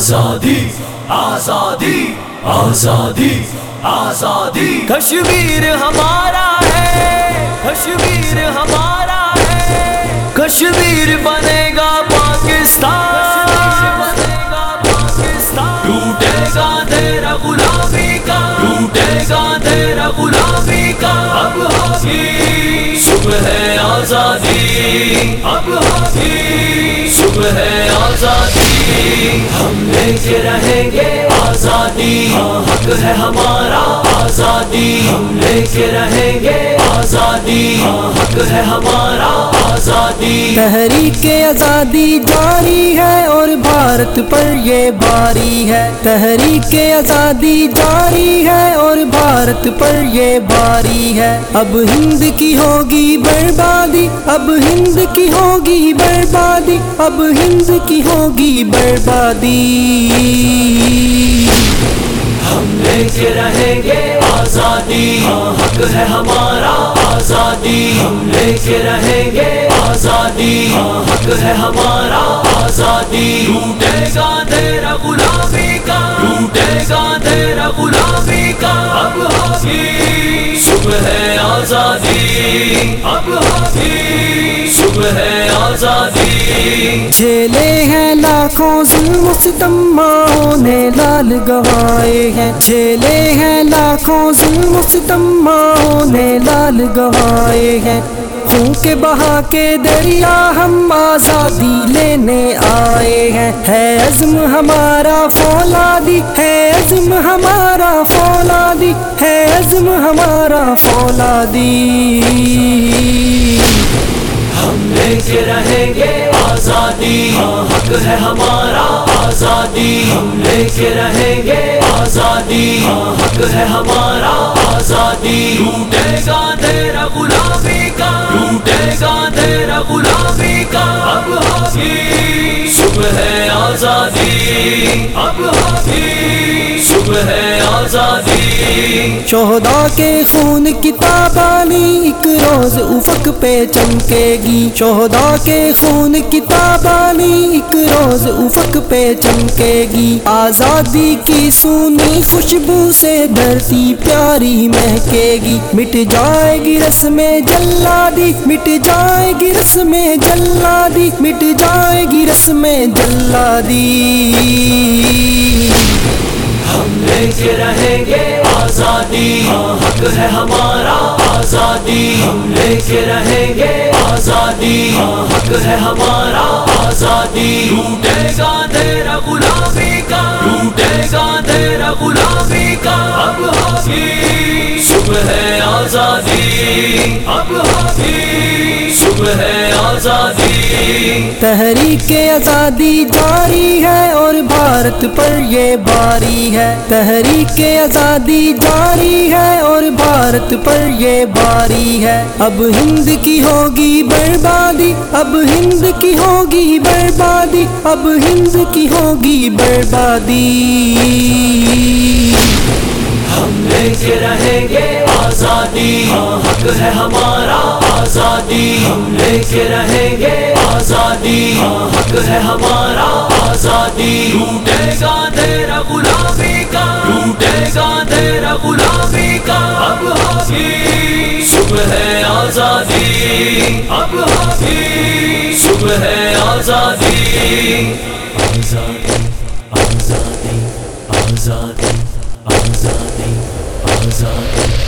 آزادی آزادی آزادی آزادی۔ کشمیر ہمارا ہے کشمیر ہمارا ہے۔ کشمیر بنے گا پاکستان۔ ٹوٹے گا تیرا غلامی کا۔ ٹوٹے گا تیرا غلامی کا۔ اب ہوگی صبح ہے آزادی۔ اب ہوگی صبح ہے آزادی۔ ہم لے کے رہیں گے آزادی۔ ہاں، حق ہے ہمارا آزادی۔ ہم لے کے رہیں گے آزادی۔ ہاں، حق ہے ہمارا آزادی۔ تحریک آزادی جاری ہے اور بھارت پر یہ باری ہے۔ تحریک آزادی جاری ہے اور بھارت پر یہ باری ہے۔ اب ہند کی ہوگی بربادی، اب ہند کی ہوگی بربادی۔ اب ہند کی ہوگی بربادی۔ ہم لے کے رہیں گے آزادی۔ ہاں، حق ہے ہمارا آزادی۔ ہم لے کے رہیں گے آزادی۔ ہاں، حق ہے ہمارا آزادی۔ ٹوٹے گا تیرا غلامی کا۔ ٹوٹے گا تیرا غلامی کا۔ اب ہوگی صبح ہے آزادی۔ اب ہوگی صبح آزادی۔ جھیلے ہیں لاکھوں ظلم و ستم نے لال گوائے ہیں۔ جھیلے ہیں لاکھوں ظلم و ستم نے لال گوائے ہیں۔ خون کے بہا کے دریا ہم آزادی لینے آئے ہیں۔ ہے عزم ہمارا فولادی، ہے عزم ہمارا فولادی، ہے عزم ہمارا فولادی۔ ہم رہیں گے آزادی۔ ہاں، حق ہے ہمارا آزادی۔ ہم لے کے رہیں گے آزادی۔ ہاں، حق ہے ہمارا آزادی۔ ٹوٹے گا تیرا غلامی کا۔ ٹوٹے گا تیرا غلامی کا۔ اب ہوگی صبح ہے آزادی۔ اب ہوگی ہے آزادی۔ شہدا کے خون کی تابانی ایک روز افق پہ چمکے گی۔ شہدا کے خون کی تابانی ایک روز افق پہ چمکے گی۔ آزادی کی سونی خوشبو سے دھرتی پیاری مہکے گی۔ مٹ جائے گی رسم جلادی، مٹ جائے گی رسم جلادی، مٹ جائے گی رسم جلادی۔ ہم لے رہیں گے. آزادی. ہاں، حق ہے ہمارا. آزادی. ہم لے رہیں گے. آزادی. ہاں، حق ہے ہمارا. آزادی. ٹوٹے گا تیرا غلامی کا. ٹوٹے گا تیرا غلامی کا. اب ہوگی صبح ہے آزادی. اب ہوگی صبح ہے آزادی. تحریک آزادی جاری ہے اور بھارت پر یہ باری ہے۔ تحریک آزادی جاری ہے اور بھارت پر یہ باری ہے۔ اب ہند کی ہوگی بربادی، اب ہند کی ہوگی بربادی، اب ہند کی ہوگی بربادی۔ ہم لے کے رہیں گے آزادی۔ ہاں، حق ہے ہمارا آزادی۔ ہم لے کے رہیں گے آزادی۔ ہاں، حق ہے ہمارا آزادی۔ ٹوٹے گا تیرا غلامی کا ٹوٹے گا تیرا غلامی کا۔ اب ہوگی صبح ہے آزادی۔ اب ہوگی صبح ہے آزادی آزادی آزادی آزادی۔ Was on.